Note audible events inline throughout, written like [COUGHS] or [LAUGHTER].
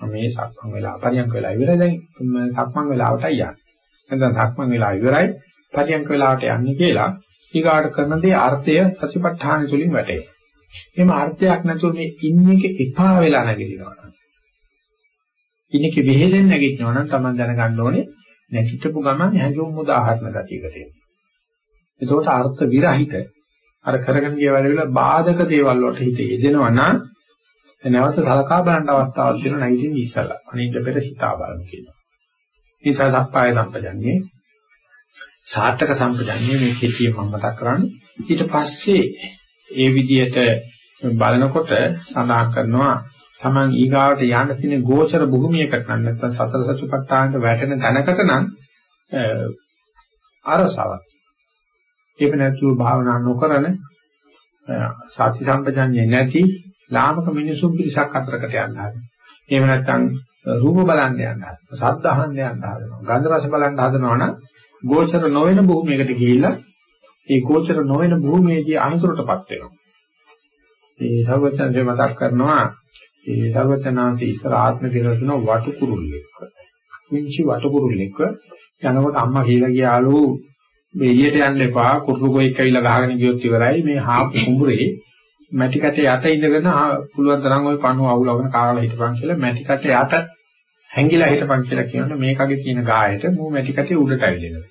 මේ සක්මන් වෙලා පරියන්ක වෙලා ඉවරයි දැන් සක්මන් වෙලාවටයි යන්නේ. නැත්නම් සක්මන් වෙලා ඉවරයි පරියන්ක වෙලාවට යන්නේ කියලා ඊගාට කරන දේ අර්ථය සතිපට්ඨාන තුලින් වැටේ. එහෙම අර්ථයක් නැතුව මේ ඉන්නේ එපා වෙලා නැගිටිනවා. ඉන්නේ වෙහෙසෙන් නැගිටිනවා නම් Taman දැනගන්න ඕනේ නැගිටපු ගමන් හැඟුම් උදාහරණ ගතියකට එනවා. එතකොට අර්ථ විරහිත අර කරගෙන ගිය වැඩ වල බාධක දේවල් වලට හිත යෙදෙනවා නම් නැවත සලකා බලන්න අවස්ථාවක් දෙන නැගිටින්න ඉස්සලා. අනිත් පෙර සිතා බලමු කියනවා. නිසා සප්පාය සම්පජන්නේ සාර්ථක සම්පජන්නේ මේ කෙටියෙන් මම මතක් කරන්නේ. ඊට පස්සේ ඒ විදිහට බලනකොට සඳහන් කරනවා Taman ඊගාවට යන්න තියෙන ගෝචර භූමියකට නම් නැත්නම් සතර සතිපට්ඨානට වැටෙන තැනකට නම් අරසාවක්. ඒක නැතුව භාවනා නොකරන සති සම්පජන්‍ය නැති ලාමක මිනිසුන් පිරිසක් අතරකට යන්න හදනවා. එහෙම නැත්නම් රූප බලන්න යන්න හදනවා. ශබ්ද අහන්න යන්න හදනවා. ගන්ධ රස බලන්න හදනවා නම් ගෝචර නොවන භූමියකට ගිහිල්ලා ඒ ගෝචර නොවන භූමියේදී අනුතරටපත් වෙනවා. මේ සර්වචන්සේ මතක් කරනවා ඒ සර්වචනාංශ ඉස්සර ආත්ම කියලා කියන වටු කුරුල්ලෙක්. මිංචි වටු කුරුල්ලෙක් යනකොට අම්මා කියලා ගියාලු මේ එළියට යන්න එපා කුරුළු ගොයෙක් ඇවිල්ලා ගහගෙන ගියොත් ඉවරයි මේ හාප් කුඹුරේ මැටි කටේ යට ඉඳගෙන පුළුවන් තරම් ওই පණුව අවුලවගෙන කාලා හිටපන් කියලා මැටි කටේ යට හැංගිලා හිටපන් කියලා කියනකොට මේකගේ තියෙන ගායයට මූ මැටි කටේ උඩට ඇවිල්ලා.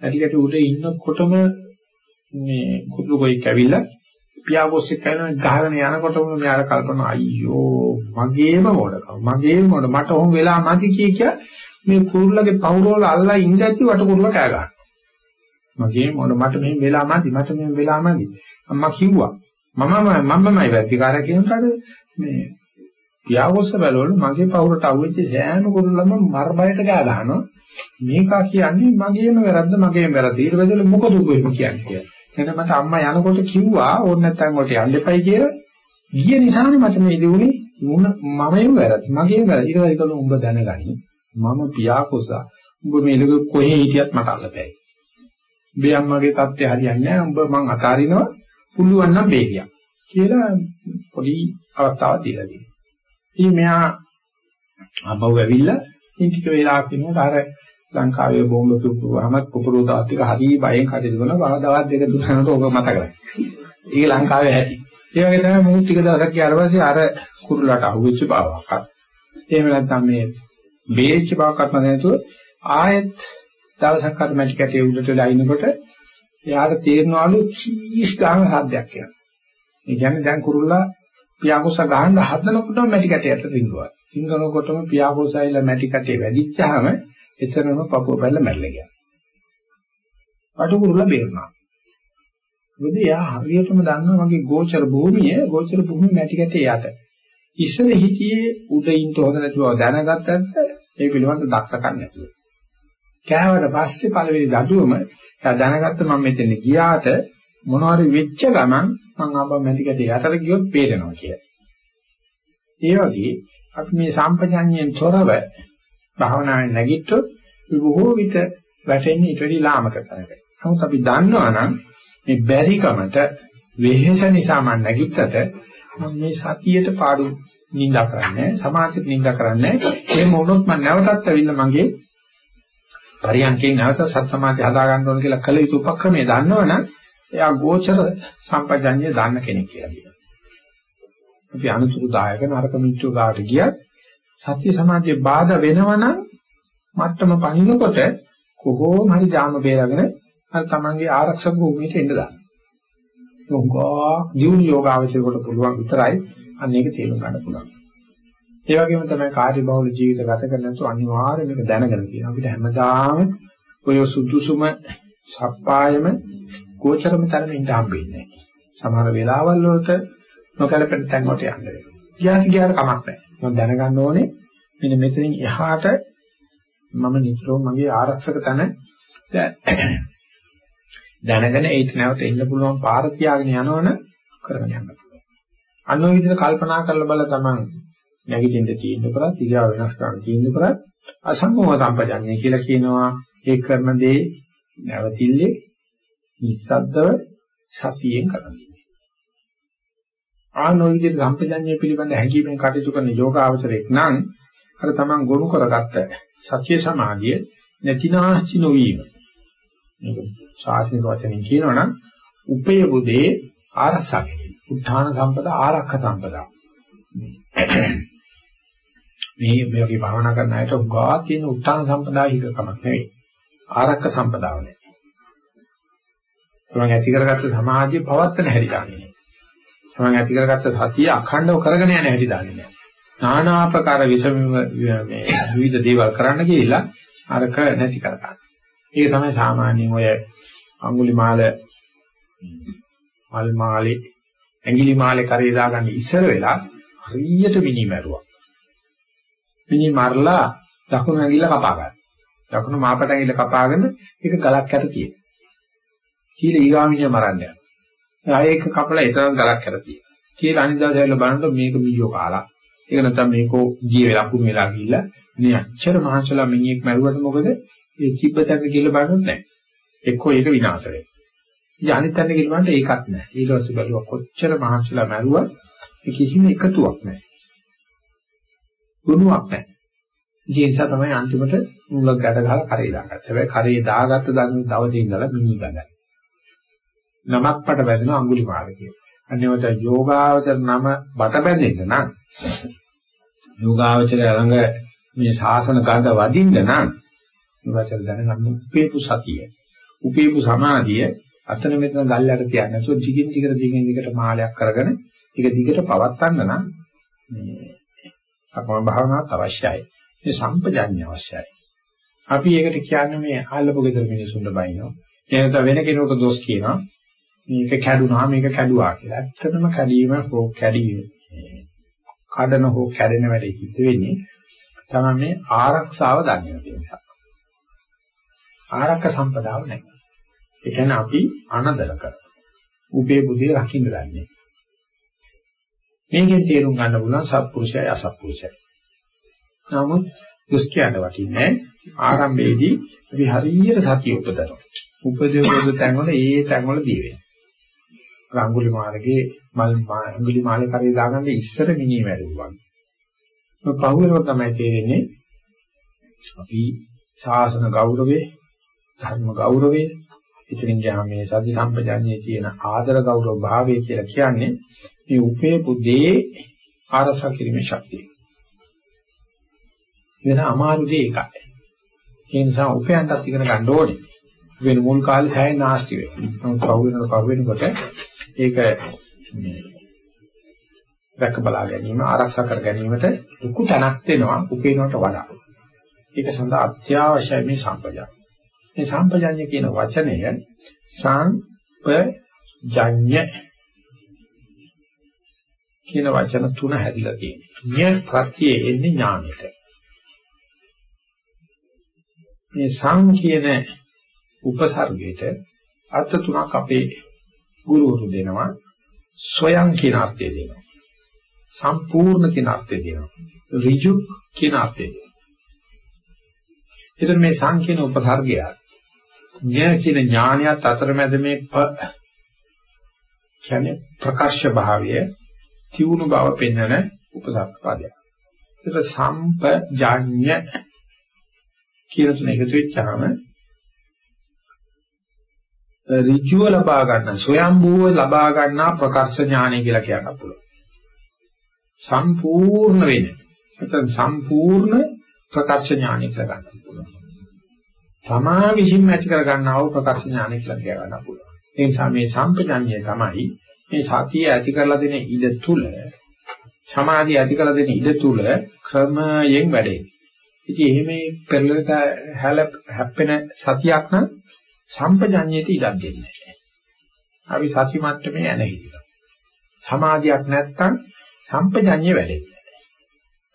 මැටි කටේ උඩ ඉන්නකොටම මේ කුරුළු ගොයෙක් ඇවිල්ලා පියාගොස්සෙක් කරන ගහගෙන යනකොටම මෙයාර කල්පනා අයියෝ මගේම මොඩකම මගේම මොඩ මට ඔහොම වෙලා නැති කිය කිය මේ කුරුල්ලගේ පවුරවල අල්ලා ඉඳද්දි වට කුරුල්ල කෑ ගන්නවා මගේ මොඩ මට මෙහෙම වෙලා නැති මට මෙහෙම වෙලා නැති අම්මා කිව්වා මමම මමමයි වැරදිකාරය කියනකොට මේ පියාගොස්ස බැලුවලු මගේ පවුරට අවුච්ච සෑම කුරුල්ලම මර බයට ගෑ ගන්නවා මේකා කියන්නේ මගේම වැරද්ද මගේම වැරද්ද ඊට පස්සේ මොකද උඹ කියන්නේ එතන මට අම්මා යනකොට කිව්වා ඕන නැත්තම් වලට යන්න එපයි කියලා. ගිය නිසානේ මට මේ දුනේ මොන මමම වැරදි. මගේම වැරදි. ඊට පස්සේ කළා උඹ දැනගනි. මම පියා කුසා. උඹ මේ ලෝකෙ කොහේ හිටියත් මට අල්ලතයි. උඹේ අම්මගේ தත්ත්වය හරියන්නේ නැහැ. උඹ මං අතාරිනවා. පුළුවන් නම් බේරියක්. කියලා පොඩි අවස්ථාවක් දීලා දෙනවා. ඉතින් මෙහා ආපහු ඇවිල්ලා ඉන් ටික වෙලාවක් ඉන්නකොට අර ලංකාවේ බෝම්බ සුපුවාමත් පුපුරු දාත් එක හරි බයෙන් කටයුතු කරනවා. දවස් දෙක තුනකට ඕක මතකයි. ඒක ලංකාවේ ඇති. ඒ වගේ තමයි මුත් ටික දවසක් ගියාට පස්සේ අර කුරුල්ලට අහුවෙච්ච බවක්වත්. එහෙම නැත්නම් මේ බේච්ච බවක්වත් නැතුව ආයෙත් දවසක් අර මැටි කැටේ උඩට වෙලා ඉනකොට එයාට තේරෙනවලු චීස් ගන්න හදයක් කියලා. ඒ කියන්නේ දැන් කුරුල්ලා පියාකුස ගහන්න හදනකොටම මැටි කැටයට රිංගුවා. රිංගනකොටම පියාකුසයිලා මැටි කැටේ වැඩිච්චාම එතරම් පපුව පැල්ල මැරලා ගියා. අටුකුරුලා බේරුණා. මොකද එයා හරියටම දන්නවා මගේ ගෝචර භූමිය ගෝචර භූමිය මැටි කැටේ යට. ඉස්සර හිටියේ උඩින් තොහද නැතුව දැනගත්තත් ඒ පිළිබඳ දක්ෂකම් නැතුව. කෑවට පස්සේ පළවෙනි දඩුවම එයා දැනගත්ත මම මෙතන ගියාට මොනවාරි වෙච්ච ගමන් මං ආපහු මැටි කැටේ යටට ගියොත් පේනවා කියලා. ඒ වගේ අපි මේ සම්පජඤ්ඤයෙන් තොරව භාවනාවෙන් නැගිට්ටොත් බොහෝ විට වැටෙන්නේ ඊට වැඩි ලාමක තැනකට. නමුත් අපි දන්නවනම් මේ බැරිකමට වෙහෙස නිසා මම නැගිට්ටට මම මේ සතියට පාඩු නිඳා කරන්නේ සමාධියට නිඳා කරන්නේ එහෙම වුණොත් මම නැවතත් ඇවිල්ලා මගේ පරියන්කේ නැවත සත් සමාධිය හදා ගන්න ඕන කියලා කල යුතු උපක්‍රමයේ දන්නවනම් එයා ගෝචර සම්පජඤ්ඤය දන්න කෙනෙක් කියලා කියනවා. අපි අනුතුරුදායක නරක මිත්‍ර ගාවට ගියත් සත්‍ය සමාධිය බාධා වෙනවනම් මට්ටම පනිනකොට කොහොම හරි ජාම බේරගෙන අර තමන්ගේ ආරක්ෂක භූමියට එන්න දාන්න. මොකෝ දියුණු යෝගාවචරයට පුළුවන් විතරයි අන්න ඒක තේරුම් ගන්න පුළුවන්. ඒ වගේම තමයි කාර්යබහුල ජීවිත ගත කරන තු අනිවාර්යයෙන් මේක දැනගෙන තියෙනවා. අපිට හැමදාම ඔය සුදුසුම සප්පායම ගෝචරම තරමින් ඉඳ හම්බෙන්නේ නැහැ. සමහර වෙලාවල් වලට නොකැලපෙන තැන් වලට යන්න වෙනවා. ගියාට ගියාට කමක් නැහැ. මම දැනගන්න ඕනේ මෙන්න මෙතනින් එහාට මම නිතරම මගේ ආරක්ෂක තන දැනගෙන ඒක නැවත එන්න පුළුවන් පාර තියාගෙන යනවනම් කරගෙන යන්න පුළුවන්. අන්න ඔය විදිහට කල්පනා කරලා බල තමන් නැගිටින්න තියෙන කරත් ඊගා වෙනස් කරන්න තියෙන කරත් අසංගම සම්පජන්‍ය කියලා කියනවා ඒ කරන දේ නැවතිල්ලේ නිස්සද්දව සතියෙන් කරන්නේ. ආනෝ විදිහට සම්පජඤ්ඤය පිළිබඳ හැඟීමෙන් කටයුතු කරන යෝගාවචරයක් නම් අර තමන් ගොනු කරගත්ත සත්‍ය සමාධිය නැතිනාස්ති නොවීම. මේක ශාසනික වචනෙන් කියනවනම් උපය බුදේ ආරක්ෂා කිරීම. උත්ථාන සම්පදා ආරක්ෂක සම්පදා. මේ මේ වගේ භාවනා කරන අයට උගා තියෙන උත්තාන සම්පදා හිකකමක් නෙවෙයි. ආරක්ක සම්පදාව නෙවෙයි. තමන් ඇති කරගත්ත සමාධිය පවත්තන හැටි දන්නේ නැහැ. තමන් ඇති කරගත්ත සතිය අඛණ්ඩව කරගෙන යන හැටි දන්නේ නැහැ. নানা ආකාර විෂම මේ විවිධ දේවල් කරන්න ගිහිල්ලා අරක නැති කරගන්න. ඒක තමයි සාමාන්‍යයෙන් ඔය අඟුලිමාල මල් මාලේ ඇඟිලි මාලේ කරේ දාගන්න ඉස්සර වෙලා හරියට මිනි මැරුවා. මිනි මරලා දකුණු ඇඟිල්ල කපා ගන්න. දකුණු මාපට ඇඟිල්ල කපාගෙන ඒක ගලක් යට තියෙන. කීල ඊගාමිනිය මරන්න යනවා. ආයෙ ඒක කපලා එතන ගලක් යට තියෙන. කියලා අනිද්දා දැවිලා බලනකොට මේක මීයෝ කාලා. ඒක නැත්නම් මේකෝ ජී වෙලා කුණු වෙලා ගිහිල්ලා මේ අච්චර මහන්සලා මිනිහෙක් මැරුවට මොකද? ඒ කිබ්බතක කියලා බලන්නේ නැහැ. එක්කෝ ඒක විනාශ වෙනවා. ඉතින් අනිත් තැනට ගිහුවාට ඒකත් නැහැ. ඊට පස්සේ බැලුවා කොච්චර මහන්සලා මැරුවා කිසිම එකතුවක් නැහැ. ගුණයක් නැහැ. ඒ නිසා තමයි අන්තිමට මුලක් ගැට ගහලා කරේ දාගත්තේ. හැබැයි කරේ දාගත්ත දවසේ ඉඳලා මිනි ගඳයි. නමක් පට බැඳෙන අඟුලිමාල කියලා. අන්නේවත යෝගාවචර නම බට බැඳෙන්න නම් යෝගාවචර ළඟ මේ ශාසන ගඳ වදින්න නම් යෝගාවචර දැනගන්න උපේපු සතිය. උපේපු සමාධිය අතන මෙතන ගල්ලට තියන්නේ නැතුව දිගින් දිගට දිගින් දිගට මාලයක් කරගෙන ඒක දිගට පවත්වන්න නම් මේ අපම භාවනාවක් අවශ්‍යයි. මේ සම්පජාඤ්ඤය අවශ්‍යයි. අපි ඒකට කියන්නේ මේ ආල්ලපු ගෙදර මිනිසුන්ට බයිනෝ. එහෙනම් වෙන කෙනෙකුට දොස් කියනවා. මේක කැඩුනා මේක කැඩුවා කියලා. ඇත්තටම කැඩීම හෝ කැඩීම කඩන හෝ කැඩෙන වැඩේ සිද්ධ වෙන්නේ තමයි මේ ආරක්ෂාව දන්නේ නැති නිසා. ආරක්ක සම්පදාව නැහැ. ඒ කියන්නේ අපි අනදර කරනවා. උපේ බුදිය රකින්න ගන්නේ. මේකෙන් තේරුම් ගන්න පුළුවන් සත්පුරුෂයයි අසත්පුරුෂයයි. නමුත් දුස්කියට වටින්නේ ආරම්භයේදී අපි හරියට සතිය උපදනවා. උපදේවද තැන්වල ඒ තැන්වල දී වෙනවා. රංගුලි මාර්ගයේ මල් අඟුලි මාලේ කරේ දාගන්න ඉස්සර මිනිහ වැළුවා. පහුවෙනකොට තමයි තේරෙන්නේ අපි ශාසන ගෞරවේ ධර්ම ගෞරවේ ඉතින් ගියාම මේ සති සම්පජාඤ්ඤයේ තියෙන ආදර ගෞරව භාවය කියලා කියන්නේ මේ උපේපු දේ ආරස කිරීමේ ශක්තිය. වෙන අමාරු දේ එකයි. ඒ නිසා උපයන්නත් ඉගෙන ගන්න ඕනේ. වෙන මුල් කාලේ සෑහෙන නාස්ති වෙනවා. නමුත් පහු වෙනකොට පහු වෙනකොට ඒක රැක බලා ගැනීම ආරක්ෂා කර ගැනීමට ලොකු තැනක් දෙනවා උපේනවට වඩා. ඒක සඳහා අත්‍යවශ්‍යයි මේ සම්පජාඤ්ඤය. මේ සම්පජඤ්ඤ කියන වචනය සම්පජඤ්ඤ කියන වචන තුන හැදිලා තියෙනවා. ඤ ප්‍රත්‍යය එන්නේ ඥානෙට. මේ සං කියන උපසර්ගයට අර්ථ තුනක් අපේ ගුරුවරු දෙනවා. සොයන් කියන අර්ථය දෙනවා. සම්පූර්ණ කියන අර්ථය දෙනවා. ඍජු කියන අර්ථය දෙනවා. එතන මේ සං කියන උපසර්ගය ඥ කියන ඥානයත් අතරමැද මේ ප කියන්නේ ප්‍රකාශ භාවය තියුණු බව පෙන්වන උපසර්ග පදයක්. ඒක සම්පජාඤ්ඤ කියන තුන එකතු වෙච්චාම ඍජුව ලබා ගන්න ස්වයම්භූව ලබා ගන්නා ප්‍රකාශ ඥානය කියලා කියන්න පුළුවන්. සම්පූර්ණ වෙන. නැත්නම් සම්පූර්ණ ප්‍රකාශ ඥානය කියලා ගන්න පුළුවන්. තමා විසින්ම ඇති කර ගන්නා වූ ප්‍රකාශ ඥානය කියලා කිය ගන්න පුළුවන්. ඒ නිසා මේ සම්පජඤ්ඤය තමයි මේ සතිය ඇති කරලා දෙන ඉඩ තුල සමාධිය ඇති කරලා දෙන ඉඩ තුල ක්‍රමයෙන් වැඩේ. ඉතින් එහෙම පෙරලට හැල හැප්පෙන සතියක් නම් සම්පජඤ්ඤයට ඉඩක් දෙන්නේ නැහැ. අපි සති මට්ටමේ යන හිතිලා. සමාධියක් නැත්තම් සම්පජඤ්ඤය වැඩෙන්නේ නැහැ.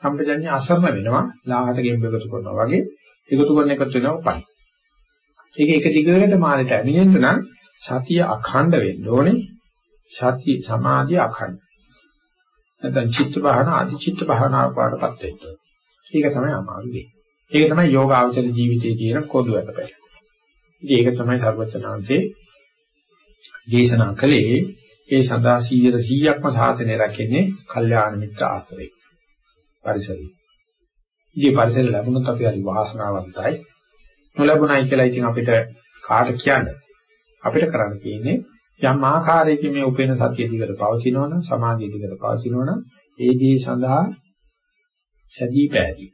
සම්පජඤ්ඤය අසරණ වෙනවා. ලාහට ගෙම්බ එකතු කරනවා වගේ එකතු කරන එකතු වෙනවා පයි. ඒක එක දිගට මානෙට ඇමිනෙන්න නම් සතිය අඛණ්ඩ වෙන්න ඕනේ. සති සමාධිය අඛණ්ඩ. නැත්නම් චිත්ත භාවන අධි චිත්ත භාවනාව පාඩපත් වෙන්න. ඒක තමයි අමාරු වෙන්නේ. ඒක තමයි යෝගාවචර ජීවිතයේ තියෙන කොදුවට පැය. ඉතින් ඒක තමයි සර්වචනාංශේ දේශනා කළේ ඒ සදා 100 100ක්ම සාසනය රැකෙන්නේ කල්යාණ මිත්‍ර ආශ්‍රේ. පරිසරය. ඉතින් පරිසරය ලැබුණොත් අපි හරි වාසනාවන්තයි. නොලැබුණයි කියලා ඉතින් අපිට කාට කියන්නේ? අපිට කරන්න තියෙන්නේ යම් ආකාරයකින් මේ උපේන සතිය දිගට පවතිනවනම් සමාධිය දිගට පවතිනවනම් ඒ දී සඳහා සදී පෑදී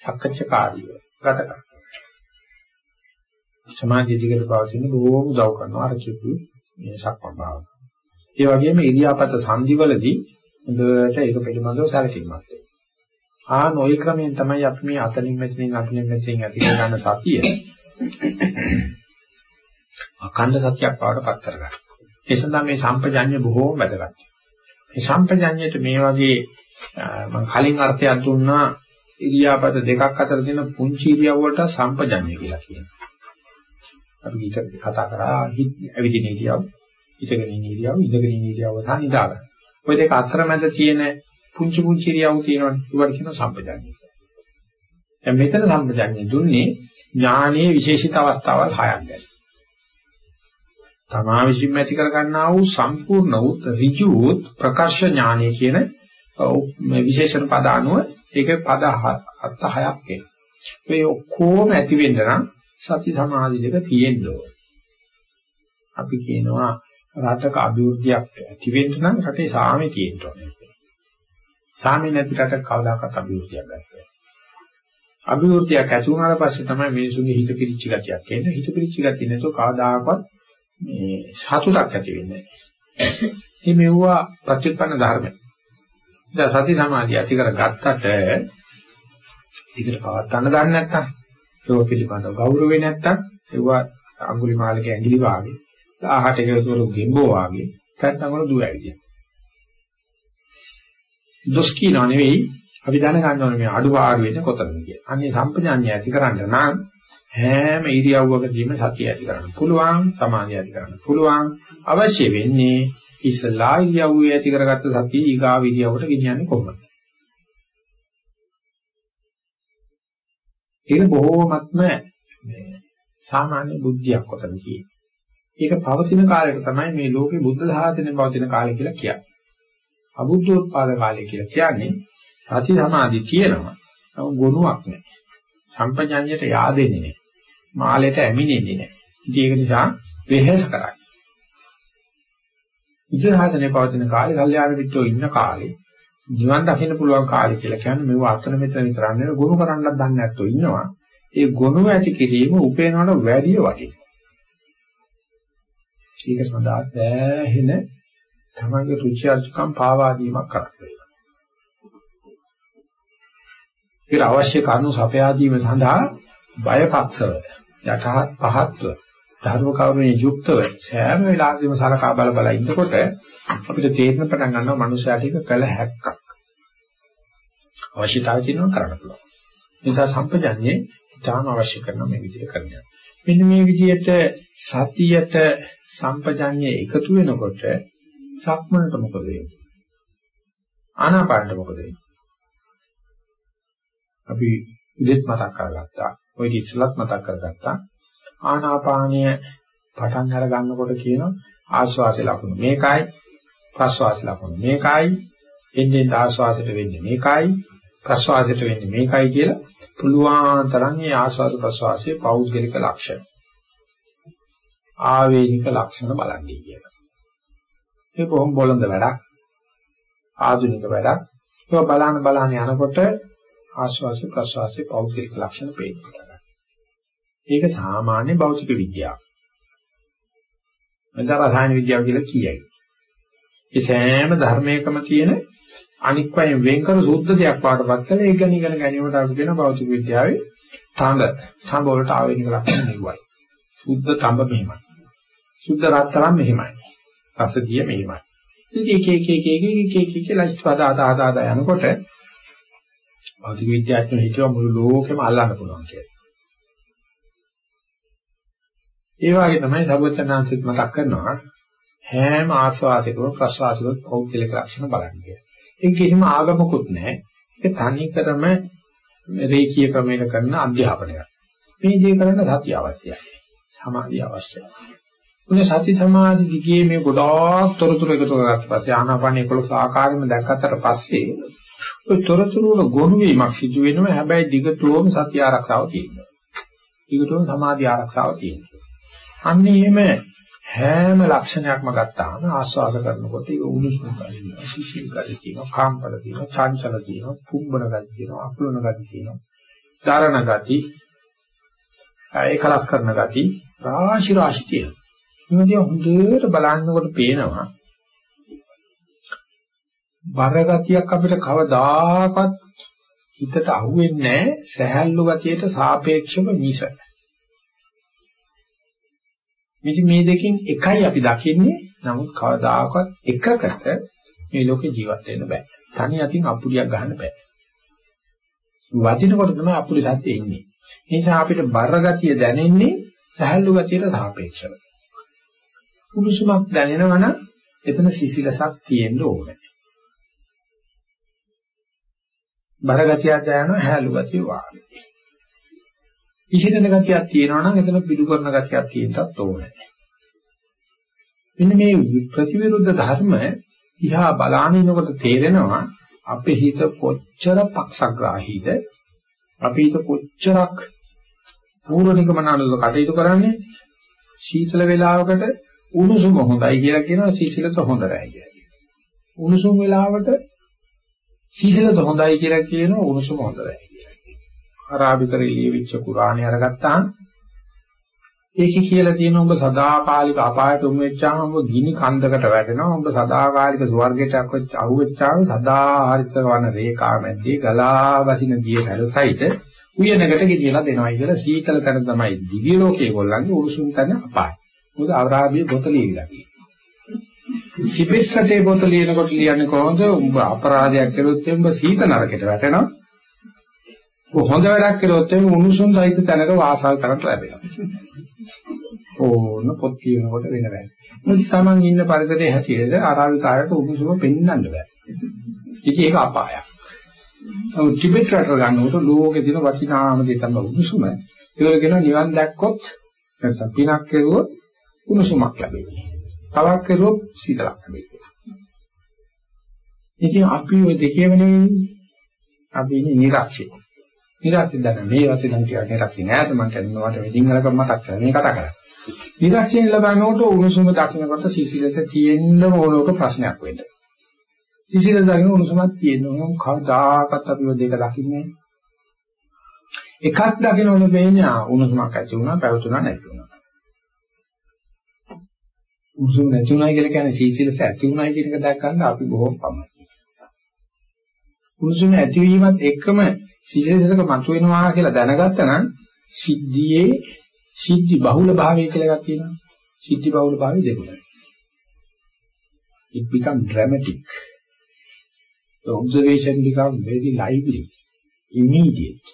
සක්කච්ඡකාරීව ගත කරනවා. සමාධිය දිගට පවතින බොහෝම උදව් කරනවා අර කියපු මේ සක්මන් භාවනාව. ඒ වගේම ඉරියාපත සංදිවලදී හොඳට ඒක පිළිබඳව සැලකිලිමත් වෙනවා. ආ නොයි ක්‍රමයෙන් තමයි අපි මේ අතනින් මෙතනින් අතනින් මෙතනින් ඇති කරගන්න සතිය අඛණ්ඩ සතියක් බවට පත් කරගන්න. ඒ සඳහා මේ සම්පජඤ්ඤ බොහෝම වැදගත්. මේ සම්පජඤ්ඤයට මේ වගේ මම කලින් අර්ථයක් දුන්නා ඉරියාපත දෙකක් අතර තියෙන පුංචි ඉරියව් වලට සම්පජඤ්ඤය කියලා කියනවා. අපි ඊට කතා කරා ඇවිදින ඉරියව්, ඉඳගෙන ඉන්න ඉරියව්, ඉඳගෙන ඉන්න ඉරියව් සහ නිදාගන්න. ওই දෙක අතරමැද තියෙන පුංචි පුංචි ඉරියව් තියෙනවනේ. ඒවට කියනවා සම්පජඤ්ඤය. දැන් මෙතන සම්පජඤ්ඤය දුන්නේ ඥානයේ විශේෂිත අවස්ථාවල් හයක් ගැන. තමා විසින් ඇති කර ගන්නා වූ සම්පූර්ණ වූ ඍජු ප්‍රකාශ ඥානය කියන මේ විශේෂණ පද අනුව ඒක පද අත් හයක් එනවා. මේ ඔක්කොම ඇති වෙන්න නම් සති සමාධි දෙක තියෙන්න ඕන. අපි කියනවා රටක අභිවෘද්ධියක් ඇති වෙන්න නම් රටේ සාමය තියෙන්න ඕනේ. සාමය නැති රටක කවදාකවත් අභිවෘද්ධියක් ගන්න බැහැ. අභිවෘද්ධියක් ඇති වුණාට පස්සේ තමයි මිනිසුන්ගේ හිත පිරිච්ච ගතියක් එන්නේ. හිත පිරිච්ච ගතිය නැතුව කවදාකවත් මේ සතුටක් ඇති වෙන්නේ නැහැ. මේ මෙවුවා ප්‍රතිඋත්පන්න ධර්ම. දැන් සති සමාධිය ඇති කරගත්තට ඊකට පවත් ගන්න දන්නේ නැත්තම් ඒක පිළිබඳව ගෞරවේ නැත්තම් ඒවා අඟුලිමාලගේ ඇඟිලි වාගේ 18 කෙලතුරු ගෙම්බෝ වාගේ නැත්තම් වල දුර ඇවිදින. දොස් කියනවා නෙවෙයි අපි දැනගන්න ඕනේ මේ අඩුපාඩු වෙන්නේ කොතනද කියලා. අන්නේ සම්පජාඤ්ඤය ඇති කරන්න නම් හැම ඉරියව්වකදීම සතිය ඇති කරන්න පුළුවන්, සමාධිය ඇති කරන්න පුළුවන්. අවශ්‍ය වෙන්නේ ඉස්සලා ඉරියව්වේ ඇති කරගත්ත සතිය ඊගාව ඉරියව්වට ගෙනියන්නේ කොහොමද? ඒක බොහෝමත්ම සාමාන්‍ය බුද්ධියක් කොටද කියන්නේ. ඒක පවතින කාලයක තමයි මේ ලෝකේ බුද්ධ ධාතනේ පවතින කාලය කියලා කියන්නේ. අබුද්ධෝත්පාද කාලය කියලා කියන්නේ සති සමාධි තියෙනවා. නමුත් ගුණයක් නැහැ. සම්පජඤ්ඤයට yaadෙන්නේ නැහැ. මාළයට ඇමිනෙන්නේ නැහැ. ඉතින් ඒක නිසා වෙහෙස කරයි. ඉතිහාසනේ පවතින කාලේ කල්යාණ මිත්‍රෝ ඉන්න කාලේ නිවන් දකින්න පුළුවන් කාලය කියලා කියන්නේ මේව අතන මෙතන විතරක් නෙවෙයි ගුණ කරන්නත් දන්නේ නැත්තෝ ඉන්නවා. ඒ ගුණ ඇති කිරීම උපේනවට වැඩි වටිනවා. ඒක සඳහා සෑහෙන තමන්ගේ රුචි අරුචිකම් පාවා දීමක් කරන්න ඒක අවශ්‍ය කරුණු සපයා දීම සඳහා බයපක්ෂව යටහත් පහත්ව ධර්ම කරුණේ යුක්තව සෑම වෙලාවෙම සලකා බල බල ඉන්නකොට අපිට තේරෙන පටන් ගන්නවා මනුස්සයාට ඒක කළ හැක්කක්. අවශ්‍යතාවය තියෙනවා කරන්න පුළුවන්. ඒ නිසා සම්පජඤ්ඤේ ඊටාම අවශ්‍ය කරන මේ විදිහට කරනවා. මෙන්න මේ විදිහට සතියට සම්පජඤ්ඤේ එකතු වෙනකොට සක්මනට මොකද වෙන්නේ? ආනාපානට මොකද වෙන්නේ? අපි ඉදෙත් මතක් කරගත්තා. ඔය ඉස්සලත් මතක් කරගත්තා. ආනාපානය පටන් අර ගන්නකොට කියන ආශ්වාසය ලකුණු මේකයි ප්‍රශ්වාසය ලකුණු මේකයි එන්නේ ආශ්වාසයට වෙන්නේ මේකයි ප්‍රශ්වාසයට වෙන්නේ මේකයි කියලා පුළුවන් තරම් මේ ආශ්වාස ප්‍රශ්වාසයේ පෞද්ගලික ලක්ෂණ ආවේනික ලක්ෂණ බලන්නේ කියලා. ඒක කොහොම බොළඳ වැඩක් ආධුනික වැඩක්. ඒක බලන බලන යනකොට ආශ්වාස ප්‍රශ්වාසයේ පෞද්ගලික ලක්ෂණ පේනවා. ඒක සාමාන්‍ය භෞතික විද්‍යාව. මන්ද රසායන විද්‍යාව කියලා කියයි. ඒ සෑම ධර්මයකම තියෙන අනික් වයින් වෙන් කර සුද්ධ දෙයක් පාඩපත් කළා ඒක ගැන ඉගෙන ගැනීමට අපි කියන භෞතික විද්‍යාවේ තඹ තඹ වලට ආවෙනික ලක්ෂණ නෙවුවයි. සුද්ධ තඹ මෙහිමයි. සුද්ධ රත්තරන් මෙහිමයි. රසදිය මෙහිමයි. ඉතින් එක එක එක එක එක එක එක ලයිස්ට් පදා ආදා ආදා යනකොට භෞතික විද්‍යාඥයෝ හිතුවා මුළු ලෝකෙම අල්ලන්න පුළුවන් කියලා. ඒ වගේ තමයි සර්වඥාන්සිට මතක් කරනවා හැම ආස්වාදයකම ප්‍රසවාසයකම පෞද්ගලික ලක්ෂණ බලන්න කියලා. ඒක කිසිම ආගමකුත් නැහැ. ඒක තනිකරම රේඛීය ක්‍රමයක කරන අධ්‍යාපනයක්. මේ දේ කරන්න සතිය අවශ්‍යයි. සමාධිය අවශ්‍යයි. උනේ සති සමාධි දිගේ මේ ගොඩාක් තොරතුරු එකතු කරගත්ත පස්සේ ආනාපාන 11 ආකාරයෙන්ම දැක්කට පස්සේ ওই තොරතුරු වල ගොනු වීමක් සිදු වෙනවා හැබැයි දිගටම සත්‍ය ආරක්ෂාව තියෙනවා. දිගටම සමාධි ආරක්ෂාව තියෙනවා. අන්න එහෙම හැම ලක්ෂණයක්ම ගත්තාම ආස්වාස කරනකොට ඒක උණුසුම් ගතිය, සිසිල් ගතිය තියෙනවා, කාම්පල තියෙනවා, චංචල තියෙනවා, කුම්බන ගතිය තියෙනවා, අකුලන ගතිය තියෙනවා, ධාරණ ගතිය, ඒකලස් කරන ගතිය, රාශි රාශි තියෙනවා. මේක හොඳට බලන්නකොට පේනවා බර ගතියක් අපිට කවදාකවත් හිතට අහුවෙන්නේ නැහැ සහැල්ලු ගතියට සාපේක්ෂව මිස. මෙති මේ දෙකෙන් එකයි අපි දකින්නේ නමුත් කවදාකවත් එකකට මේ ලෝකේ ජීවත් වෙන්න බෑ. තනි අතින් අපුලියක් ගන්න බෑ. වදිනකොට තමයි අපුලි සත්‍ය එන්නේ. ඒ නිසා අපිට බර ගතිය දැනෙන්නේ සහැල්ලු ගතියට සාපේක්ෂව. කුරුසුමක් දැනෙනවනම් එතන සිසිලසක් තියෙන්න ඕනේ. බර ගතියක් දැනෙනවා හැලු ගතිය වාගේ. ඉහිරෙන ගතියක් තියෙනවා නම් එතන පිටු කරන ගතියක් තියෙන්නත් ඕනේ. මෙන්න මේ ප්‍රතිවිරුද්ධ ධර්ම දිහා බලානිනකොට තේරෙනවා අපේ හිත කොච්චර පක්ෂග්‍රාහීද අපේ හිත කොච්චරක් පූර්ව නිගමනාලවල කටයුතු කරන්නේ සීතල වේලාවකට උණුසුම හොඳයි කියලා කියනවා සීතලත හොඳ නැහැ කියලා. උණුසුම් වේලාවට සීසලද හොඳයි කියලා කියනවා උණුසුම හොඳ නැහැ කියලා. අරාබිකරේ ලියවිච්ච කුරාණේ අරගත්තාම ඒකේ කියලා තියෙන උඹ සදාකාලික අපායට උම් වෙච්චාම උඹ ගිනි කන්දකට වැටෙනවා. උඹ සදාකාලික ස්වර්ගයට අහුවෙච්චාම සදාහරිත වන රේඛා මැද්දේ ගලා වසින දිය හැලසයිට උයනකට ගෙනියලා දෙනවා කියලා සීතල තැන තමයි දිව්‍ය ලෝකයේ ගොල්ලන්ගේ උණුසුම් තැන අපාය. මොකද අවරාබිය පොත ලියවිලා තියෙනවා. ටිබෙට් රටේ පොත ලියනකොට ලියන්නේ කොහොමද? උඹ අපරාධයක් කළොත් උඹ සීත නරකයට වැටෙනවා. හොඳ වැඩක් කළොත් එimhe උණුසුම් සහිත තැනක වාසල් කරන්න ලැබෙනවා. ඕන පොත් කියනකොට වෙන වැඩ. මොකද Taman ඉන්න පරිසරයේ හැටියට ආරාවිකාරයට උණුසුම පෙන්වන්න බෑ. ඉතින් ඒක අපායක්. නමුත් ටිබෙට් රට ගන්නකොට ලෝකේ තියෙන වටිනාම දේ තමයි උණුසුම. ඒවල කියන නිවන් දැක්කොත් නැත්නම් පිනක් කෙරුවොත් උණුසුමක් ලැබෙනවා. තවක් කරුවොත් සීතලක් ලැබෙයි. ඉතින් අපි ওই දෙකේම නෙවෙයි අපි ඉන්නේ නිරක්ෂේ. නිරක්ෂේ දැන මේ වතේ නම් ටිකක් නිරක්ෂේ නෑද මම කියන්නේ මට වෙදින්ගලක මතක් කරලා මේ කතා කරා. නිරක්ෂේ ලබනකොට උණුසුම දකින්නකොට සීසීලස තියෙන්නම ඕනක ප්‍රශ්නයක් වෙන්න. සීසීලස දකින්න උණුසුමක් තියෙන්න ඕන කවදාකවත් අපි ඔය දෙක දකින්නේ එකක් දකින්න ඕන වෙන්නේ උණුසුමක් ඇති වුණා පැවතුණා නැති වුණා. උසුම් නැති උනායි කියලා කියන්නේ සීසීලස ඇති උනායි කියන එක දැක් ගන්න අපි බොහොම පමණයි. උසුම් ඇතිවීමත් එක්කම සීසීලසක මතුවෙනවා කියලා දැනගත්තා නම් සිද්ධියේ සිද්ධි බහුල භාවය කියලා එකක් තියෙනවා. සිද්ධි බහුල භාවය දෙකයි. It become dramatic. The observation become very lively, immediate.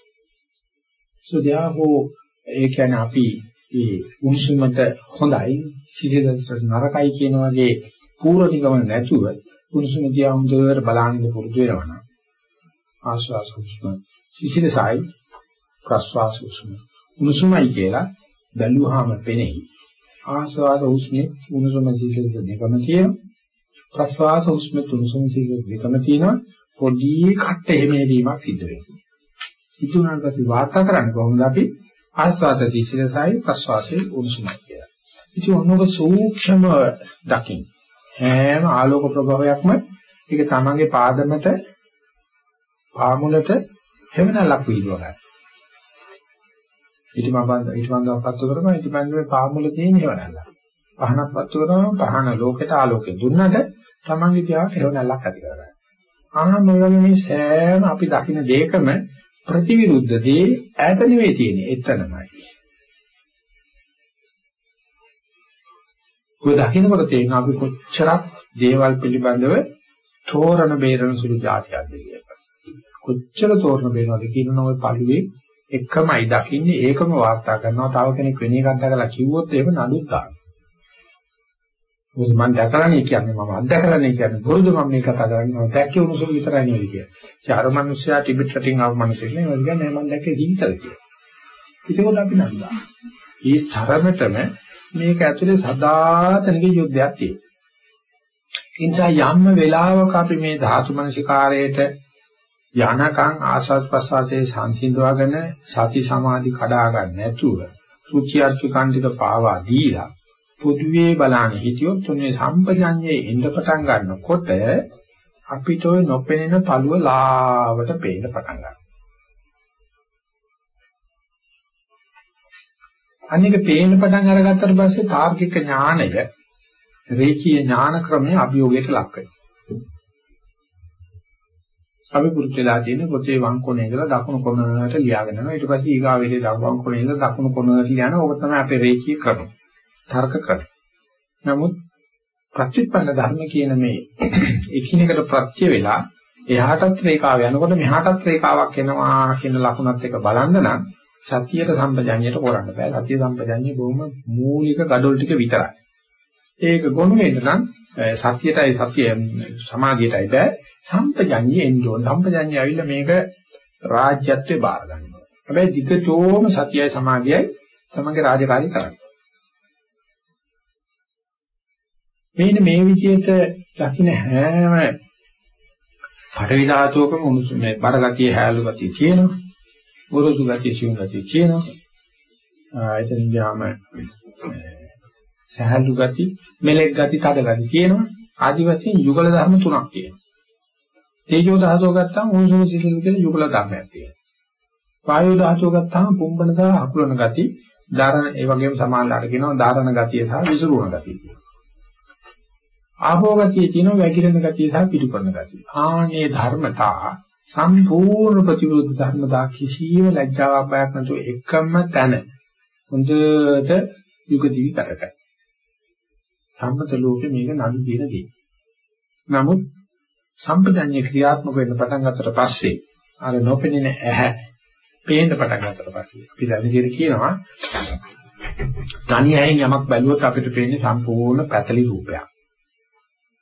So therefore ඒ කියන්නේ අපි ඒ උණුසුමට හොඳයි සිසිලසට නරකයි කියන වගේ පූර්ව නිගමන නැතුව උණුසුම දිහා හොඳට බලන්න පුරුදු වෙනවා නම් ආශ්වාස හුස්ම සිසිලසයි ප්‍රශ්වාස හුස්ම උණුසුමයි කියලා බැලුවාම පෙනෙයි. ආශ්වාස හුස්මේ උණුසුම සිසිලස දෙකම තියෙන. ප්‍රශ්වාස හුස්ම උණුසුම සිසිලස දෙකම තියෙනවා පොඩි කට්ට එහෙමීමක් සිද්ධ වෙනවා. ඉතුරුනාට පස්සේ වාර්තා කරන්නේ කොහොමද අපි? ආශ්වාස සිසිලසයි ප්‍රශ්වාසයේ උණුසුමයි කියලා. ඉතින් ඔන්නක සූක්ෂම දකින් හැම ආලෝක ප්‍රභාවයක්ම ඒක තමන්ගේ පාදමට පාමුලට හැවණලක් විහිදුව ගන්න. ඊට මම ඊට මම පත්තු කරම ඊට මන්නේ පාමුල තියෙන හැවණලක්. පහනක් පත්තු කරම පහන ලෝකයට ආලෝකය දුන්නට තමන්ගේ තියාවට හැවණලක් ඇති කරගන්න. ආහන මේ වගේ මේ සෑම අපි දකින්න දෙයකම ප්‍රතිවිරුද්ධ දේ ඈත නෙවෙයි තියෙන්නේ එතනමයි. ඔය දකින්නකොට තේරෙනවා අපි කොච්චරක් දේවල් පිළිබඳව තෝරන බේරන සුළු જાතියක්ද කියලා. කොච්චර තෝරන බේරනවද කියනවා ඔය පළුවේ එකමයි දකින්නේ ඒකම වාර්තා කරනවා තව කෙනෙක් වෙන එකක් දැකලා කිව්වොත් එහෙම නඩුත් දානවා. මොකද මම දැකලානේ කියන්නේ මම අත්දැකලානේ කියන්නේ බොරුද මම මේ කතා කරන්නේ මම දැක්කේ උණුසුම විතරයි නෙවෙයි කියන්නේ. ඒ අර මිනිස්සයා ටිබෙට් රටින් ආව මිනිස්සෙක් නේ මම කියන්නේ මම දැක්කේ සීතල කියලා. ඒකෝද අපි නන්දා. මේ තරමටම මේක ඇතුලේ සදාතනික යුද්ධයක් තියෙනවා. ඒ නිසා යම් වෙලාවක අපි මේ ධාතු මනසිකාරයේට යනකම් ආසත් ප්‍රසවාසයේ සංසිඳවගෙන සති සමාධි කඩා ගන්න නැතුව සුචි අර්ථකණ්ඩික පාවා දීලා පොදුවේ බලන්න හිටියොත් උනේ සම්පජඤ්ඤයේ ඉඳ පටන් ගන්නකොට අපිට ඔය නොපෙනෙන තලුව ලාවට පේන්න පටන් ගන්නවා. අනික පේන්න පටන් අරගත්තට පස්සේ තාර්කික ඥානය රේඛීය ඥාන ක්‍රමයේ අභියෝගයට ලක් වෙනවා. අපි පුරුදු වෙලා තියෙන පොතේ වම් කොනේ ඉඳලා දකුණු කොනට ලියාගෙන යනවා. ඊට පස්සේ ඊගාවෙලේ දකුණු කොනේ ඉඳලා දකුණු කොනට ලියන ඕක තමයි අපේ රේඛීය ක්‍රම. තර්ක ක්‍රම. නමුත් ප්‍රතිපන්න ධර්ම කියන මේ [COUGHS] එකිනෙකට ප්‍රත්‍ය වෙලා එහාටත් රේඛාව යනකොට මෙහාටත් රේඛාවක් එනවා කියන ලකුණත් එක බලන්න නම් සතියට සම්පජඤ්ඤයට කරන්න බෑ. සතිය සම්පජඤ්ඤය බොහොම මූලික gadol ටික විතරයි. ඒක ගොනු වෙන්න නම් සතියටයි සතිය සමාධියටයි බෑ. සම්පජඤ්ඤය එන්න ඕන. සම්පජඤ්ඤය ඇවිල්ලා මේක රාජ්‍යත්වේ බාර ගන්නවා. හැබැයි ධිකතෝම සතියයි සමාධියයි තමගේ රාජකාරී කරන්නේ. මේන මේ විදිහට දකින්න හැම පඩවි ධාතුවකම උණුසුම බර ගතිය හැලු ගතිය තියෙනවා. ගොරෝසු ගතිය සිවුම් ගතිය තියෙනවා. එතනින් ගියාම සහැල්ලු ගති, මෙලෙක් ගති, තද ගති තියෙනවා. ආදි වශයෙන් යුගල ධර්ම තුනක් තියෙනවා. තේජෝ ධාතුව ගත්තාම උණුසුම සිසිල් කියන යුගල ධර්මයක් තියෙනවා. වායෝ ධාතුව ගත්තාම පුම්බන සහ අකුලන ගති, ධාරණ ඒ වගේම සමානලාට කියනවා ධාරණ ගතිය සහ විසුරුවන ගතිය කියනවා. ආභෝ ගතිය තියෙනවා වැగిරෙන ගතිය සහ පිටුපරන ගතිය. ආනේ ධර්මතා සම්පූර්ණ ප්‍රතිවිරුද්ධ ධර්මතා කිසියම් ලැජ්ජාවක් බයක් නැතුව එකම තැන හොඳට යුග දිවි කරකයි. සම්මත ලෝකේ මේක නඩු දින දෙයි. නමුත් සම්පදඤ්ඤ ක්‍රියාත්මක වෙන්න පටන් ගත්තට පස්සේ අර නොපෙනෙන ඇහැ පේන්න පටන් ගත්තට පස්සේ අපි දැන් විදිහට කියනවා තනි ඇහෙන් යමක් බැලුවොත් අපිට පේන්නේ සම්පූර්ණ පැතලි රූපයක්.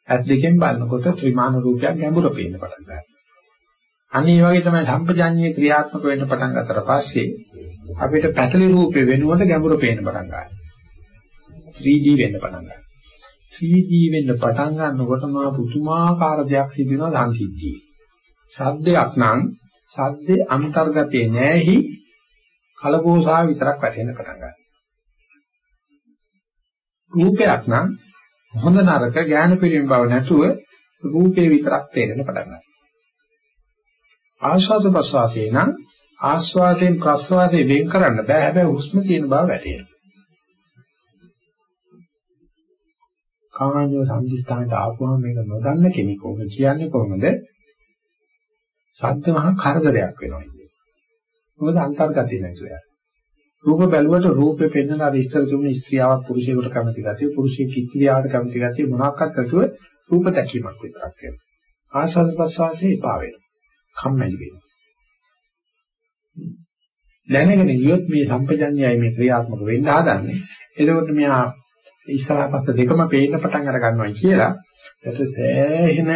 ඇස් දෙකෙන් බලනකොට ත්‍රිමාන රූපයක් ගැඹුර පේන්න පටන් ගන්නවා. අනිත් වගේ තමයි සම්පජාඤ්ඤයේ ක්‍රියාත්මක වෙන්න පටන් ගත්තට පස්සේ අපිට පැතලි රූපේ වෙනුවට ගැඹුර පේන්න පටන් ගන්නවා. 3D වෙන්න පටන් ගන්නවා. 3D වෙන්න පටන් ගන්නකොට මා පුදුමාකාර දෙයක් සිදු වෙනවා සංසිද්ධියේ. සද්දයක් නම් සද්දේ අන්තර්ගතේ නැහි කලකෝසා විතරක් වැටෙන්න පටන් ගන්නවා. රූපයක් නම් හොඳ නරක ඥාන පිළිම බව නැතුව රූපේ විතරක් තේරෙන්න පටන් ගන්නවා. ආශ්වාස ප්‍රශ්වාසයේ නම් ආශ්වාසයෙන් ප්‍රශ්වාසයෙන් වෙන් කරන්න බෑ හැබැයි හුස්ම තියෙන බව වැටහෙනවා. කාමඤ්ඤ සංදිස්ථානට ආපුවම මේක නොදන්න කෙනෙක් ඕක කියන්නේ කොහොමද? ශබ්ද මහ කරදරයක් වෙනවා කියන්නේ. මොකද අන්තර්ගතය නැතුව. රූප බැලුවට රූපේ පෙන්වන අර ඉස්තර තුනේ ස්ත්‍රියාවක් පුරුෂයෙකුට කැමති ගැතිය පුරුෂයෙක් ස්ත්‍රියාවට කැමති ගැතිය මොනක්වත් නැතුව රූප දැකීමක් විතරක් වෙනවා. ආස්වාද ප්‍රසවාසයේ එපා වෙනවා. කම්මැලි වෙනවා. දැනගෙන ගියොත් මේ සම්පජඤ්ඤයයි මේ ක්‍රියාත්මක වෙන්න හදන්නේ. එතකොට මෙහා ඉස්සරහ පස්ස දෙකම පේන්න පටන් අර ගන්නවා කියලා ඒත් සෑහෙන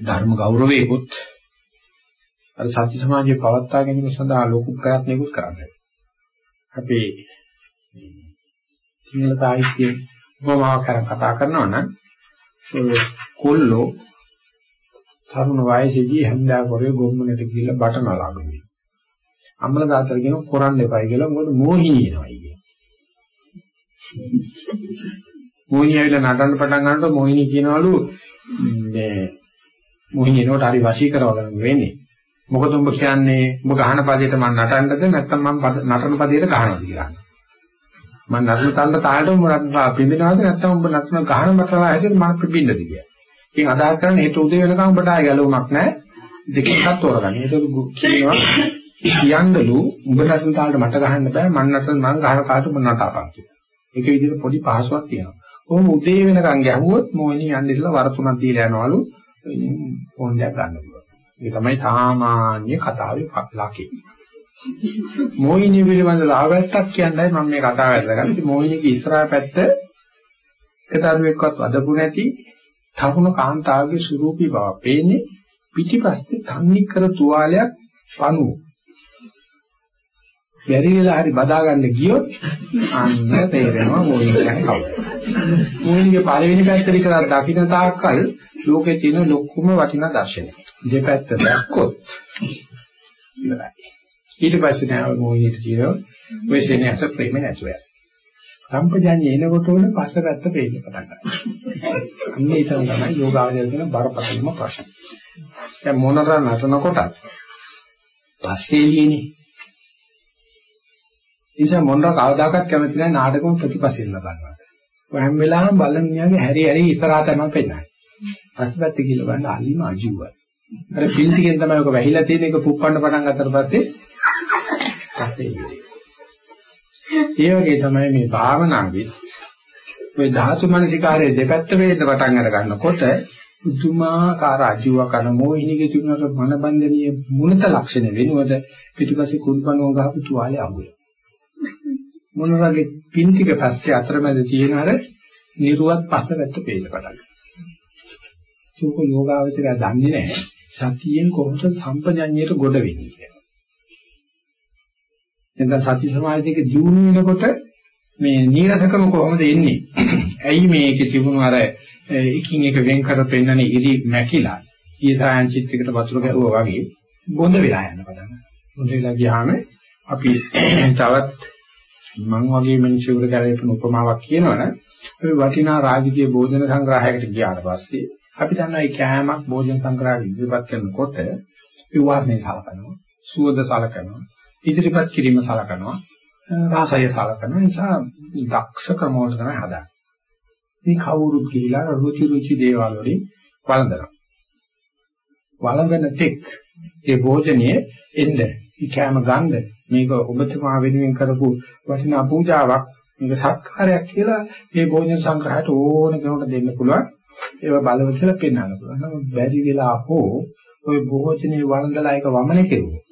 ධර්ම ගෞරවයකුත් අර සත්‍ය සමාජයේ පවත්වා ගැනීම සඳහා ලොකු ප්‍රයත්නයකුත් කරන්නේ. අපි සිංහල සාහිත්‍යයේ උපමාවක් කරන් කතා කරනවා නම් කොල්ලෝ තරුණ වයසේදී හැන්දා කරේ ගොම්මනට ගිහිල්ලා බටන ලාගමි. අම්මලා තාත්තලා කියන කරන්න එපයි කියලා මොකද මෝහිනී එනවායි කියන. මෝහිනී ඇවිල්ලා නටන්න පටන් ගන්නකොට මෝහිනී කියනවලු මේ මෝහිනී එනකොට හරි වශී කරවගන්න වෙන්නේ. මොකද උඹ කියන්නේ උඹ ගහන පදයට මම නටන්නද නැත්නම් මම නටන පදයට ගහනවද කියලා. මම නටන තන්න තාලට උඹ නටන පිඹිනවද නැත්නම් උඹ නටන ගහන මතලා හැදෙන්න මම පිඹින්නද කියලා. ඉතින් අදහස් කරන්නේ හෙට උදේ වෙනකම් උඹට ආය ගැලවුමක් නැහැ. දෙකෙන් එකක් තෝරගන්න. ඒක කියනවා කියන්නලු උඹ නටන තාලට මට ගහන්න බෑ මම නටන මං ගහන කාට උඹ නටාපන් කියලා. ඒක විදිහට පොඩි පහසුවක් තියෙනවා. කොහොම උදේ වෙනකම් ගැහුවොත් මොහිනී යන්න ඉස්සලා වර තුනක් දීලා යනවලු. ෆෝන් එකක් ගන්න පුළුවන්. මේ තමයි සාමාන්‍ය කතාවේ ලකේ. මොහිනී පිළිබඳ ලාභයක් කියන්නයි මම මේ කතාව ඇදලා ගන්නේ. මොහිනීගේ ඉස්සරහා පැත්ත එකතරුවෙක්වත් වදපු නැති තරුණ කාන්තාවගේ ස්වරූපී බව පේන්නේ පිටිපස්සේ තන්නේ කර තුවාලයක් පණුව. බැරි වෙලා හරි බදා ගන්න ගියොත් අන්න තේරෙනවා මොයින් කියන්නේ කවුද. මොයින්ගේ පළවෙනි පැත්ත විතරක් දකින්න තාක්කල් ලෝකේ තියෙන ලොකුම වටිනා දර්ශනය. දෙපැත්ත දැක්කොත් ඉවරයි. ඊට පස්සේ නෑ මොයින්ට කියනවා ඔය සෙනෙහස ප්‍රේම නැතුව යනවා. සම්පජාඤ්ඤය එනකොට උන පස්සපැත්ත පේන්න පටන් ගන්නවා. අන්නේ ඊතන තමයි යෝගාවචර කියන බරපතලම ප්‍රශ්න. දැන් මොනතර නටනකොට පස්සේ එළියනේ. ඉතින් මොනතර කවදාකවත් කැමති නැහැ නාටකම ප්‍රතිපසින්න ගන්නවා. ඔය හැම වෙලාවෙම බලන මියාගේ හැරි හැරි ඉස්සරහා තමයි පෙන්නන්නේ. පස්සපැත්ත කියලා බලන්න අලිම අජුවයි. අර පින් ටිකෙන් තමයි ඔක වැහිලා තියෙන එක පුප්පන්න පටන් ගත්තට පස්සේ පස්සේ ඉන්නේ. ඒ වගේ තමයි මේ භාවනාවේ මේ ධාතු මනසිකාරයේ දෙපැත්ත වේද පටන් අර ගන්නකොට උතුමාකාර අජීව කන මොහිනිගේ තිබුණට මනබන්ධනීය මුණත ලක්ෂණ වෙනුවද පිටිපස්සේ කුල්පණෝ ගහපු තුවාලේ අඟුල මොනවාගේ පින් ටික පස්සේ අතරමැද තියෙන අර නිර්වත් පස්සකට පේන්න පටන් ගන්නවා. ඒක යෝගාවචරය දන්නේ නැහැ. සතියෙන් කොහොමද සම්පජඤ්ඤයට ගොඩ වෙන්නේ කියලා. එතන සති සමාධි දෙක දියුණු වෙනකොට මේ නීරසකම කොහොමද එන්නේ? ඇයි මේකේ තිබුණු අර එකින් එක වෙන් කර පෙන්නන ඉරි මැකිලා? ඊසායන් චිත්‍රයකට වතුර ගැහුවා වගේ බොඳ වෙලා යන පටන් බොඳ වෙලා ගියාම අපි තවත් මං වගේ මිනිසෙකුට ගැලපෙන උපමාවක් කියනවනේ අපි වටිනා රාජකීය භෝජන සංග්‍රහයකට ගියාට පස්සේ අපි දන්නවා මේ කෑමක් භෝජන සංග්‍රහය ඉදිරිපත් කරනකොට විවාහනේ සලකනවා සුවඳ සලකනවා ඉදිරිපත් කිරීම සලකනවා රාසය සලකනවා නිසා දක්ෂ ක්‍රමවල තමයි හදන්නේ. මේ කවුරුත් කියලා රුචි රුචි දේවල් වලින් වළඳනවා. වළඳන තෙක් ඒ භෝජනයේ එන්න ඉකෑම ගන්න මේක ඔබතුමා වෙනුවෙන් කරපු වටිනා පූජාවක් මේක සත්කාරයක් කියලා මේ භෝජන සංග්‍රහයට ඕන කෙනෙකුට දෙන්න පුළුවන් ඒව බලව කියලා පෙන්වන්න පුළුවන්. නමුත් බැරි වෙලා හෝ ওই භෝජනේ වළඳලා එක වමන කෙරුවෝ.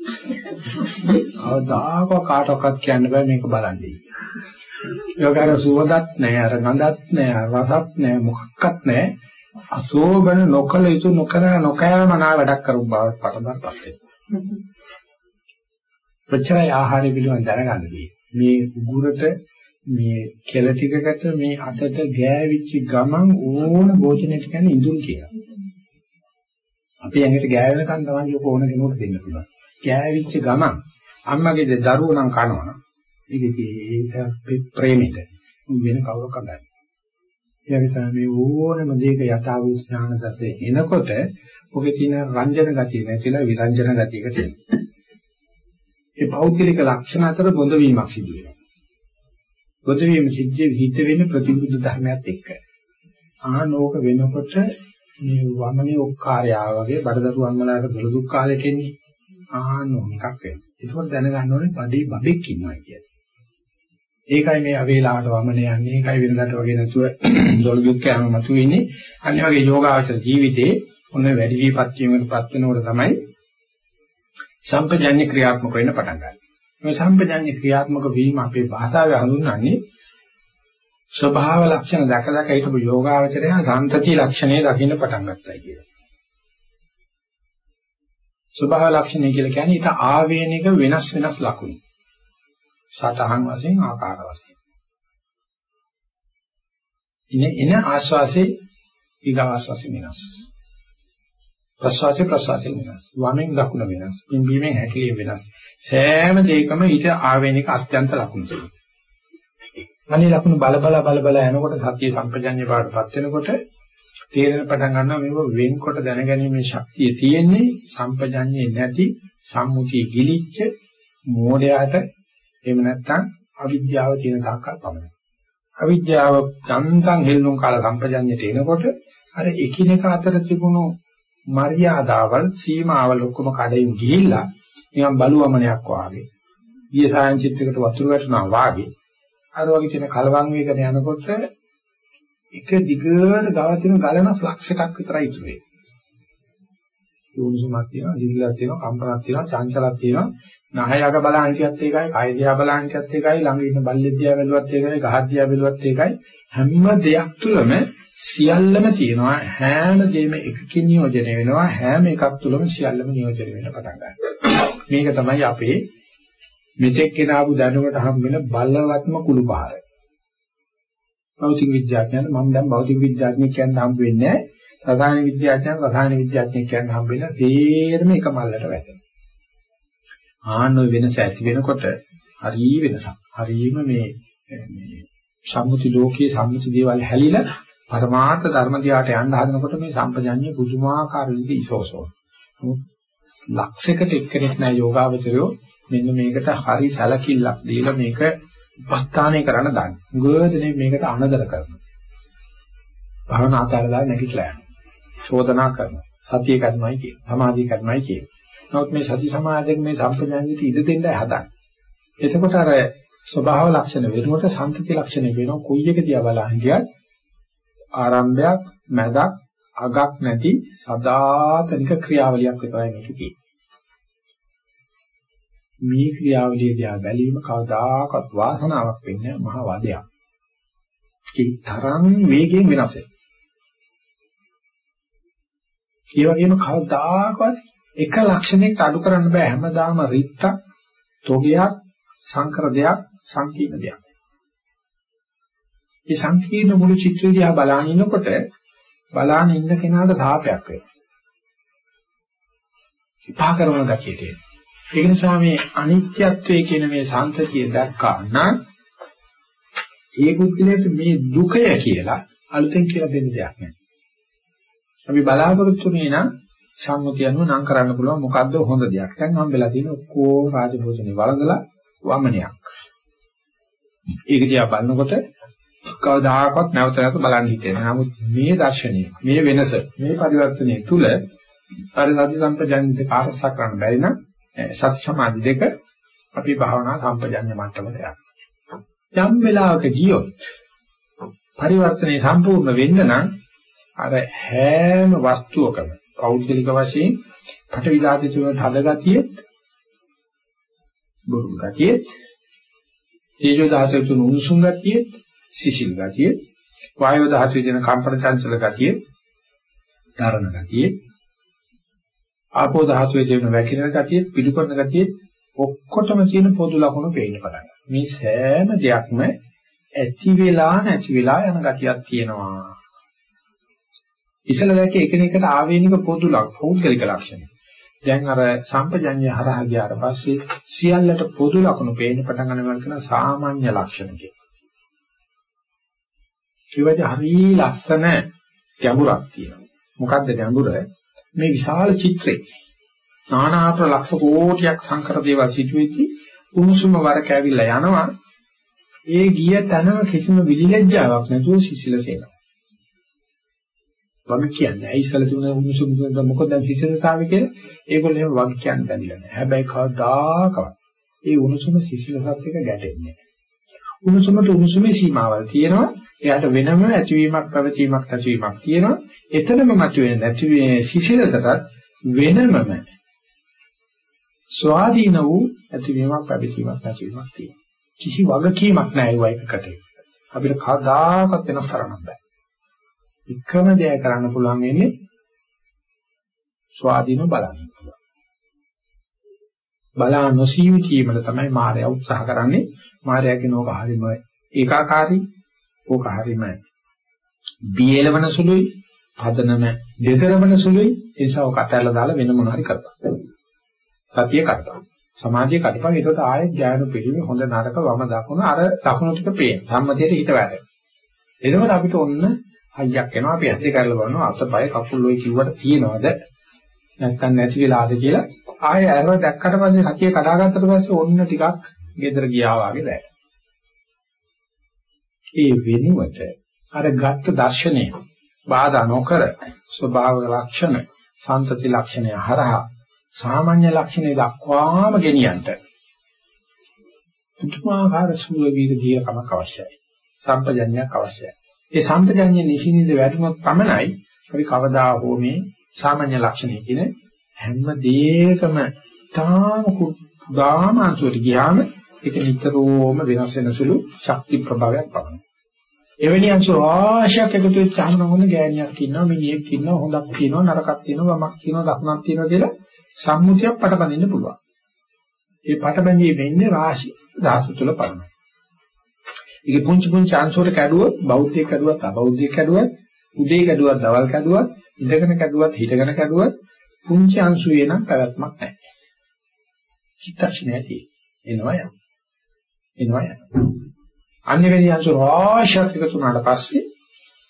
අවදාක කාටවත් කියන්න බෑ මේක බලන්නේ. ඒකර සුවඳක් නැහැ, අර ගඳක් නැහැ, රසක් නැහැ, මොකක්වත් නැහැ. අසෝබන නොකල යුතු නොකර නොකෑමනා වැඩක් කරු බවට පටබරපත් වෙනවා. ප්‍රචරය ආහාර පිළිබඳ දැනගන්නදී මේ උගුරට මේ කෙල ටිකකට මේ අතට ගෑවිච්ච ගමන් ඕන භෝජනයට කියන්නේ ඉඳුල් කියලා. අපි ඇඟට ගෑවෙනකන් තමයි ඔක ඕන කෙනෙකුට දෙන්න පුළුවන්. ගෑවිච්ච ගමන් අම්මගේ දරුවෝ නම් කනවනම් ඒක ඉතින් ප්‍රේමෙට වෙන කවුරක් අඳන්නේ. ඒ නිසා මේ ඕනම දෙයක යථාභූත ඥාන දසේ එනකොට ඔකේ තියෙන රංජන ගතිය නැතිලා විරංජන ගතියකට එනවා. ඒ පෞද්ගලික ලක්ෂණ අතර බොඳ වීමක් සිදු වෙනවා. බොඳ වීම සිද්ධ හිත වෙන ප්‍රතිබුද්ධ ධර්මයක් එක්ක. ආනෝක වෙනකොට මේ වමනේ ඔක්කාරයා වගේ බඩදරුවන් වලට දොළ දුක් කාලෙට එන්නේ. ආනෝ එකක් වෙනවා. ඒකෝට දැනගන්න ඕනේ බඩේ බබෙක් ඉන්නවා කියන්නේ. ඒකයි මේ අවේලාවට වමනේ යන්නේ. ඒකයි වෙනකට වගේ නැතුව [CLEARS THROAT] දොළ දුක් යන මතුවෙන්නේ. අනිත් වගේ යෝගාචර ජීවිතේ ඔන්න වැඩි විපත් වීමකටපත් වෙනකොට තමයි සම්පජඤ්ඤ ක්‍රියාත්මක වෙන්න පටන් ගන්නේ. මේ සම්පජඤ්ඤ ක්‍රියාත්මක වීම අපේ භාෂාවේ හඳුන්වන්නේ ස්වභාව ලක්ෂණ දැක දැක හිටපු යෝගාවචරය සම්තති ලක්ෂණය දකින්න පටන් ගත්තා කියලා. ස්වභාව ලක්ෂණය කියලා කියන්නේ ඊට ආවේනික වෙනස් වෙනස් ලක්ෂණ. සතහන් වශයෙන් ආකාර වශයෙන්. ඉන එන ආස්වාසේ ඊගා ආස්වාසේ වෙනස්. ප්‍රසවාසයේ ප්‍රසවාසයේ වෙනස්. වමෙන් දකුණ වෙනස්. පිම්බීමෙන් හැකිලිම වෙනස්. සෑම දෙයකම ඊට ආවේනික අත්‍යන්ත ලක්ෂණ තියෙනවා. අනේ ලකුණු බල බල බල බල යනකොට සතිය සම්පජඤ්ඤ පාඩපත් වෙනකොට තේරෙන පටන් ගන්නවා මේක වෙන්කොට දැනගැනීමේ ශක්තිය තියෙන්නේ සම්පජඤ්ඤේ නැති සම්මුතිය ගිලිච්ච මෝඩයාට එහෙම නැත්නම් අවිද්‍යාව තියෙන තාක්කල් පමණයි. අවිද්‍යාව යන්තම් හෙල්ලුම් කාල සම්පජඤ්ඤයට එනකොට අර එකිනෙක අතර තිබුණු මර්යාදාවල් සීමාවල් ඔක්කොම කඩින් ගිහිල්ලා නිකන් බලුවමනයක් වාගේ. ඊය සායන් චිත්‍රයකට වතුර වැටෙනවා වාගේ අර වගේ තියෙන කලවම් වේගන යනකොට එක දිගට ගව තියෙන ගලන ෆ්ලක්ස් එකක් විතරයි ඉතුරු වෙන්නේ. යෝනිසමක් තියෙනවා, දිවිලක් තියෙනවා, කම්පනක් තියෙනවා, චංචලක් තියෙනවා. නහයක බලන්න කියත් ඒකයි, කය දිහා බලන්න කියත් ඒකයි, ළඟ ඉන්න බල්ලෙක් දිහා බැලුවත් ඒකයි, ගහක් දිහා බැලුවත් ඒකයි. හැම දෙයක් තුළම සියල්ලම තියෙනවා. හැම දෙයක්ම එකකින් නියෝජනය වෙනවා. හැම එකක් තුළම සියල්ලම නියෝජනය වෙන්න පටන් ගන්නවා. මේක තමයි අපේ මෙතෙක් කෙනාපු දැනුමට හම්බෙන බලවත්ම කුළු පහර. භෞතික විද්‍යාඥයන් මම දැන් භෞතික විද්‍යාඥයෙක් කියන්න හම්බ වෙන්නේ නැහැ. රසායන විද්‍යාඥයන් රසායන විද්‍යාඥයෙක් කියන්න හම්බ වෙන තේරම එක මල්ලට වැටෙනවා. ආන්න වෙනස ඇති වෙනකොට හරි වෙනසක්. හරීම මේ මේ සම්මුති ලෝකයේ සම්මුති දේවල් හැලිලා පරමාර්ථ ධර්ම දිහාට යන්න හදනකොට මේ සම්පජඤ්ඤය පුදුමාකාර විදිහට ඉසෝසෝ. ලක්ෂයකට එක්කෙනෙක් නෑ යෝගාවචරයෝ මෙන්න මේකට හරි සැලකිල්ලක් දීලා මේක උපස්ථානය කරන්න දාන්න. ගොඩනේ මේකට අනදර කරනවා. භවනා ආකාරලා නැගිටලා යනවා. චෝදනා කරනවා. සතිය කරනවායි කියන. සමාධිය කරනවායි කියන. නමුත් මේ සති සමාධියෙන් මේ සම්පජඤ්ඤයට ඉඩ දෙන්න හදන්නේ. එතකොට අර ස්වභාව ලක්ෂණ වෙනකොට සම්පති ලක්ෂණ වෙනවා. කොයි එක දිහා බලහින් ගියත් ආරම්භයක්, මැදක්, අගක් නැති සදාතනික ක්‍රියාවලියක් විතරයි මේක තියෙන්නේ. මේ ක්‍රියාවලිය දිහා බැලීම කවදාකවත් වාසනාවක් වෙන්නේ මහ වදයක්. ඒ තරම් වේගයෙන් වෙනස් වෙනවා. ඒ වගේම කවදාකවත් එක ලක්ෂණයකට අඩු කරන්න බෑ හැමදාම රිත්තක්, තොගයක්, සංකර දෙයක්, සංකීර්ණ දෙයක්. මේ සංකීර්ණ මුළු චිත්‍රය දිහා බලන ඉන්නකොට බලන ඉන්න කෙනාට සාපයක් වෙනවා. විපාක කරන ගතියට එනවා. ඒ නිසා මේ අනිත්‍යත්වයේ කියන මේ සංතතිය දැක්කා නම් ඒ බුද්ධිලට මේ දුකය කියලා අලුතෙන් කියලා දෙන්න දෙයක් නැහැ. අපි බලාපොරොත්තු වෙනා සම්මුතිය අනුව නම් කරන්න පුළුවන් මොකද්ද හොඳ දෙයක්. දැන් හම්බෙලා තියෙන ඔක්කොම රාජභෝජනේ වළඳලා වමනයක්. ඒක දිහා බලනකොට කවදාකවත් නැවත නැවත බලන්න හිතෙන්නේ. නමුත් මේ දර්ශනය, මේ වෙනස, මේ පරිවර්තනය තුල පරිසද්ධි සම්පජන්නිත කාර්යසක් කරන්න බැරි නම් සති සමාධි දෙක අපි භාවනා සම්පජන්‍ය මට්ටමට යනවා. යම් වෙලාවක ගියොත් පරිවර්තනය සම්පූර්ණ වෙන්න නම් අර හැම වස්තුවකම පෞද්ගලික වශයෙන් පටවි ධාතු තුන හදගතිය බොරු ගතිය තේජෝ ධාතු තුන උණුසුම් ගතිය සිසිල් ගතිය වායෝ ධාතුවේ දෙන කම්පන චංචල ගතිය ධාරණ ගතිය ආපෝ ධාතුවේ තියෙන වැකිරෙන ගතිය පිටු කරන ගතිය ඔක්කොටම තියෙන පොදු ලක්ෂණ පේන්න පටන් මේ සෑම දෙයක්ම ඇති වෙලා නැති වෙලා යන ගතියක් තියෙනවා. ඉසල දැක්ක එකිනෙකට ආවේනික පොදු ලක්ෂණ පෞද්ගලික ලක්ෂණ දැන් අර සම්පජඤ්ඤය හරහා ගියාට පස්සේ සියල්ලට පොදු ලක්ෂණ පේන්න පටන් ගන්නවා කියන සාමාන්‍ය ලක්ෂණ කියන ඒවද හරි ලස්සන ගැඹුරක් තියෙනවා. මොකද්ද ගැඹුර? මේ විශාල චිත්‍රේ නානාත්‍ර ලක්ෂ කෝටියක් සංකර දේවල් සිටුවේදී උණුසුම වරක ඇවිල්ලා යනවා. ඒ ගිය තැනම කිසිම විලිලැජ්ජාවක් නැතුව සිසිලසෙනවා. වග කියන්නේ ඇයිසල තුන උණුසුම තුන මොකද දැන් සිසිලතාවය කියලා ඒගොල්ලෝ එහෙම වග කියන්න බැඳිලා නැහැ. හැබැයි කවදාකවත් ඒ උණුසුම සිසිලසත් එක්ක ගැටෙන්නේ නැහැ. උණුසුමට උණුසුමේ සීමාවල් තියෙනවා. එයාට වෙනම ඇතිවීමක් පැවතීමක් නැතිවීමක් තියෙනවා. එතනම මතුවෙන නැති සිසිලසටත් වෙනමම ස්වාධීන වූ ඇතිවීමක් පැවතීමක් නැතිවීමක් තියෙනවා. කිසි වගකීමක් නැහැ ඒ එකකට. අපිට කවදාකවත් වෙනස් කරන්න බෑ. එකම දේ කරන්න පුළුවන් වෙන්නේ ස්වාධීනව බලන්න පුළුවන්. බලා නොසීවිතීමල තමයි මායя උත්සාහ කරන්නේ. මායя කියන ඕක හරිම ඒකාකාරී ඕක හරීම බියලවන සුළුයි පදනම දෙතරවන සුළුයි. ඒ නිසා ඔක අතහැරලා දාලා වෙන මොනවා හරි කරපන්. සතිය කරපන් සමාධිය කරපන් ඒකට ආයෙත් ඥාන පිළිමේ හොඳ නරක වම දකුණ අර දකුණු ටික පේන. සම්මතියට හිත වැඩ එතකොට අපිට ඔන්න හයියක් එනවා. අපි ඇත්තේ කරලා බලනවා අතපය කකුල් ඔය කිව්වට තියෙනවද? නැත්තම් නැති වෙලාද කියලා. ආයෙ අරව දැක්කට පස්සේ සතිය කඩාගත්තට පස්සේ ඔන්න ටිකක් ගෙදර ගියා වගේ දැනෙනවා. ඒ වෙනුවට අර ගත්ත දර්ශනය බාධා නොකර ස්වභාව ලක්ෂණ සම්තති ලක්ෂණය හරහා සාමාන්‍ය ලක්ෂණය දක්වාම ගෙනියන්න. පුදුමාකාර සුව වීර දීකමක් අවශ්‍යයි. සම්පජඤ්ඤයක් අවශ්‍යයි. ඒ සම්පජඤ්ඤ නිසින්ද වැඩිමත් පමණයි අපි කවදා හෝ මේ සාමාන්‍ය ලක්ෂණය කියන හැම දෙයකම තාම කුඩාම අංශුවට ගියාම ඒක නිතරම වෙනස් වෙන සුළු ශක්ති ප්‍රභාවයක් පවනවා. එවැනි අංශු ආශයක් එකතු වෙච්චාම නෝන ගෑණියක් ඉන්නවා මිනිහෙක් ඉන්නවා හොඳක් තියෙනවා නරකක් තියෙනවා වමක් තියෙනවා දකුණක් තියෙනවා කියලා සම්මුතියක් පටබඳින්න පුළුවන්. ඒ පටබැඳී වෙන්නේ රාශි දහස තුල පරණ. ඒක පුංචි පුංචි අංශවල කැඩුවොත් බෞද්ධයෙක් කැඩුවත් අබෞද්ධයෙක් කැඩුවත් උදේ කැඩුවත් දවල් කැඩුවත් ඉඳගෙන කැඩුවත් හිටගෙන කැඩුවත් පුංචි අංශු වෙනම් පැවැත්මක් නැහැ. චිත්තක්ෂණයදී එනවා යනවා. එනවා යනවා. අන්‍ය වෙලී අංශු රාශියක් එකතු වුණාට පස්සේ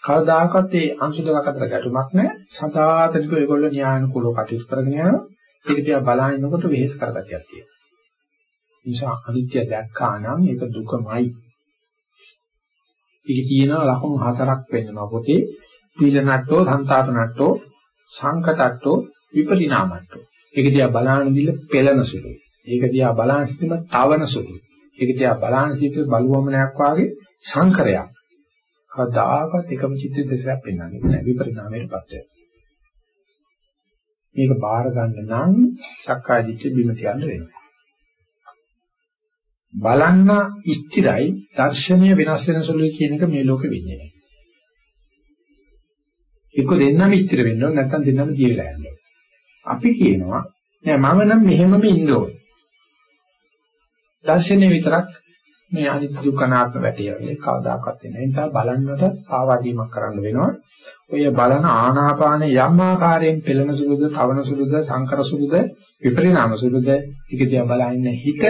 කවදාකවත් ඒ අංශු දෙකක් අතර ගැටුමක් නැහැ. සදාතනිකව ඒගොල්ලෝ න්‍යායනුකූලව කටයුතු කරගෙන යනවා. ඒක දිහා බලනකොට වෙහෙස කරගතියක් තියෙනවා. නිසා අනිත්‍ය දැක්කා නම් ඒක දුකමයි. ඒක තියෙනවා ලකුණු හතරක් වෙන්නවා පොතේ. පීලනට්ටෝ, සංతాපනට්ටෝ, සංකතට්ටෝ, විපරිණාමට්ටෝ. ඒක දිහා බලන දිල පෙළෙන සුළුයි. ඒක දිහා බලන සිටීම තවන සුළුයි. ඒක දිහා බලන සිටීම බලුවමනයක් වාගේ සංකරයක්. කවදාකවත් එකම චිත්ත දෙසක් පෙන්වන්නේ නැහැ විපරිණාමයටපත් වෙනවා. මේක බාර ගන්න නම් සක්කාය දිට්ඨිය බිම තියන්න වෙනවා. බලන්න ස්ථිරයි දර්ශනීය වෙනස් වෙන සුළුයි කියන එක මේ ලෝකෙ වෙන්නේ නැහැ. එක්ක දෙන්නම ස්ථිර වෙන්න ඕන නැත්නම් දෙන්නම ජීවිලා යන්න ඕන. අපි කියනවා නෑ මම නම් මෙහෙමම ඉන්න ඕන. දර්ශනීය විතරක් මේ අනිත්‍ය දුක්ඛ අනාත්ම වැටියන්නේ කවදාකවත් වෙන්නේ. ඒ නිසා බලන්නට ආවාදීමක් කරන්න වෙනවා. ඔය බලන ආනාපාන යම් ආකාරයෙන් පෙළෙන සුළුද, තවන සුළුද, සංකර සුළුද, විපරිණාම සුළුද, ඊක දිහා බලන හිත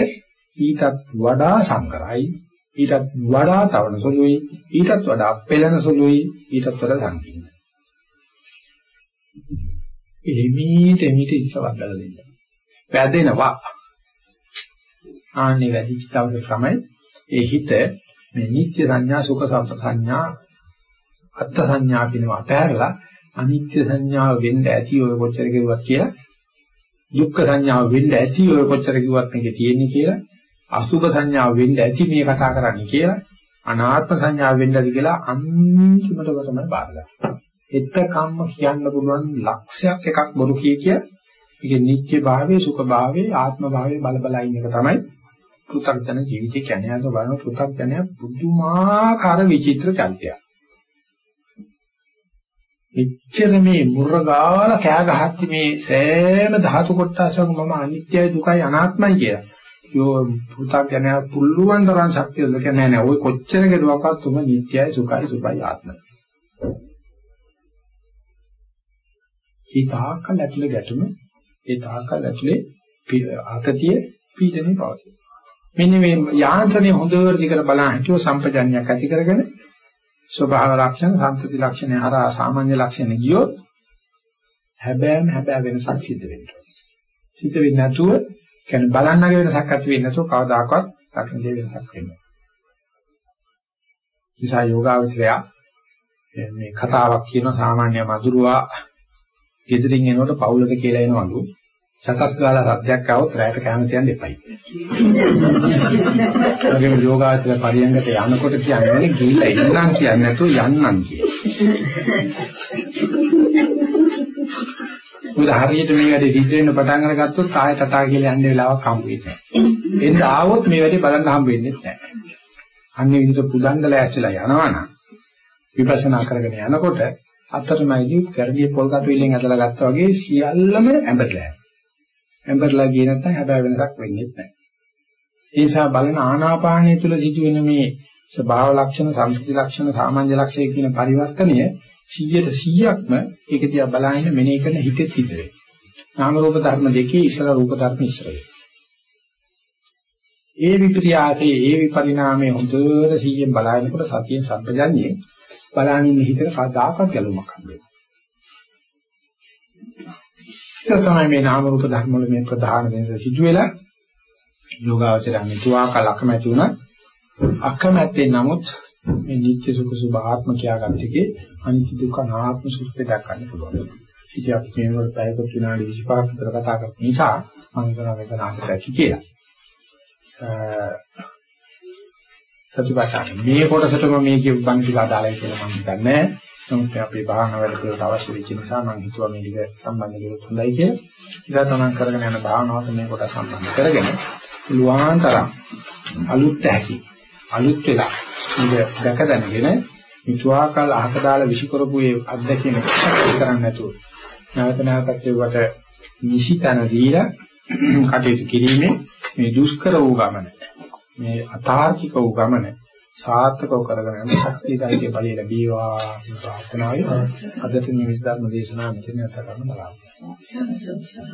ඊටත් වඩා සංකරයි, ඊටත් වඩා තවන සුළුයි, ඊටත් වඩා පෙළෙන සුළුයි, ඊටත් වඩා සංකීර්ණයි. එහිමීට එහිමීට ඉස්සවද්දලා දෙන්න. වැදෙනවා. ආන්නේ වැඩිච තවද තමයි ඒ හිත මේ නිත්‍ය සංඥා සුඛ සංඥා අත්ත් සංඥා කියනවා අතහැරලා අනිත්‍ය සංඥාව වෙන්න ඇති ඔය කොච්චර කිව්වත් කියලා දුක්ඛ සංඥාව වෙන්න ඇති ඔය කොච්චර කිව්වත් මේකේ තියෙන්නේ කියලා අසුභ සංඥාව වෙන්න ඇති මේ කතා කරන්නේ කියලා අනාත්ම සංඥාව වෙන්න ඇති කියලා අන්තිමටම තමයි බාරගන්නේ. එතකම්ම කියන්න පුළුවන් ලක්ෂයක් එකක් බොරු කිය කිය ඒකේ නිත්‍ය භාවයේ සුඛ භාවයේ ආත්ම භාවයේ බල බල ඉන්න එක තමයි පෘථග්ජන ජීවිතය කියන්නේ. අද බලන පෘථග්ජනය පුදුමාකාර විචිත්‍ර චරිතයක්. මෙච්චර මේ මුර්ගාල කෑ ගහද්දි මේ සෑම ධාතු කොටසක් මම අනිත්‍යයි දුකයි අනාත්මයි කියලා. යෝ පු탁ඥයා පුළුවන් තරම් ශක්තිය දෙක නෑ නෑ ඔය කොච්චර කෙරුවක්වත් තුම නිත්‍යයි සුඛයි සුභයි ආත්මයි. ඒ තාකල් ඇතුලේ ගැටුම ඒ තාකල් ඇතුලේ ආතතිය පීඩනේ පවතින. මෙන්න මේ යාන්ත්‍රණය හොඳට දිගට බලන හිතුව සම්පජඤ්ඤයක් ඇති කරගෙන ස්වභාව ලක්ෂණ, සංස්කෘති ලක්ෂණ හරහා සාමාන්‍ය ලක්ෂණ ගියොත් හැබෑම හැබෑ වෙනසක් සිද්ධ වෙනවා. සිද්ධ වෙන්නේ නැතුව කියන්නේ බලන්නගේ වෙනසක් ඇති වෙන්නේ නැතුව කවදාකවත් දකින්න දෙයක් වෙනසක් වෙන්නේ නැහැ. නිසා යෝගාවචරය මේ කතාවක් කියන සාමාන්‍ය මధుරවා ගෙදරින් එනකොට පවුලට කියලා එනවලු. සකස් ගාලා සත්‍යයක් આવොත් රැයට කැම තියන්න එපයි. ඒගොල්ලෝ යෝගාචර පරියංගට යනකොට කියන්නේ ගිහිල්ලා ඉන්නම් කියන්නේ නැතුව යන්නම් කියන. මොකද හරියට මේ වැඩේ සිද්ධ වෙන්න පටන් අරගත්තොත් ආයෙ තටා කියලා යන්න වෙලාවක් හම්බ වෙන්නේ නැහැ. එන්න ආවොත් මේ වැඩේ බලන්න හම්බ වෙන්නේ නැහැ. අන්නේ විදිහට පුදන්න ලෑස්තිලා යනවනම් විපස්සනා කරගෙන යනකොට අතරමැදි කරගිය පොල් කටු විලෙන් ඇදලා ගත්තා වගේ සියල්ලම ඇඹරලා යනවා. ඇඹරලා ගියේ නැත්නම් හැබැයි වෙනසක් වෙන්නේ නැහැ. ඒ නිසා බලන ආනාපානය තුළ සිදුවෙන මේ ස්වභාව ලක්ෂණ, සංස්කෘති ලක්ෂණ, සාමාන්‍ය ලක්ෂණ කියන පරිවර්තනය 100ට 100ක්ම ඒක දිහා බලහින්න මෙනෙහි කරන හිතේ. සිද්ධ වෙනවා. නාම රූප ධර්ම දෙකේ ඉස්සර රූප ධර්ම ඉස්සර ඒ විප්‍රියාතේ ඒ විපරිණාමයේ හොඳට 100ෙන් බලනකොට සතියෙන් සම්පජඤ්ඤේ බලනින් හිතට කවදාකවත් ගැලුමක් හම්බෙන්නේ ඒක තමයි මේ නාම රූප ධර්ම වල මේ ප්‍රධාන වෙනස සිදු වෙලා යෝගාවචරය මෙතුආ කල අකමැති වුණා. අකමැත්තේ නමුත් මේ නිත්‍ය සුඛ සුභ ආත්ම කියාගත් එකේ අනිත්‍ය දුක්ඛ අනාත්ම සුඛය දක්වන්න පුළුවන්. ඉතින් අපි මේවල පැයකට විනාඩි 25ක් විතර කතා කරපු නිසා මම හිතනවා මේක නාටක ඇති කියලා. සතිපට්ඨාන මේ කොටසටම මේ කියපු බණ ටික අදාළයි කියලා මම හිතන්නේ. නමුත් අපේ භාවනා වැඩ පිළිවෙලට අවශ්‍ය වෙච්ච නිසා මම හිතුවා මේ ටික සම්බන්ධ කරගත්තොත් හොඳයි කියලා. ඉතින් තමයි කරගෙන යන භාවනාවට මේ කොට සම්බන්ධ කරගෙන පුළුවන් තරම් අලුත් ඇති අලුත් වෙලා මේක දැක දැනගෙන මිතුආකල් අහක දාලා විසි කරපු ඒ අත්දැකීම කරන්නේ නැතුව නැවත නැවතත් ඒවට නිසිතන දීලා කටයුතු කිරීමේ මේ දුෂ්කර වූ ගමන මේ අතාර්කික වූ ගමන සාර්ථකව කරගෙන යන ශක්තියයි බලය ලැබීවා කියන ප්‍රාර්ථනාවයි. අදට මේ විස්ධර්ම දේශනාව මෙතන නැත කරන්න බලාපොරොත්තු මිත්‍රිකල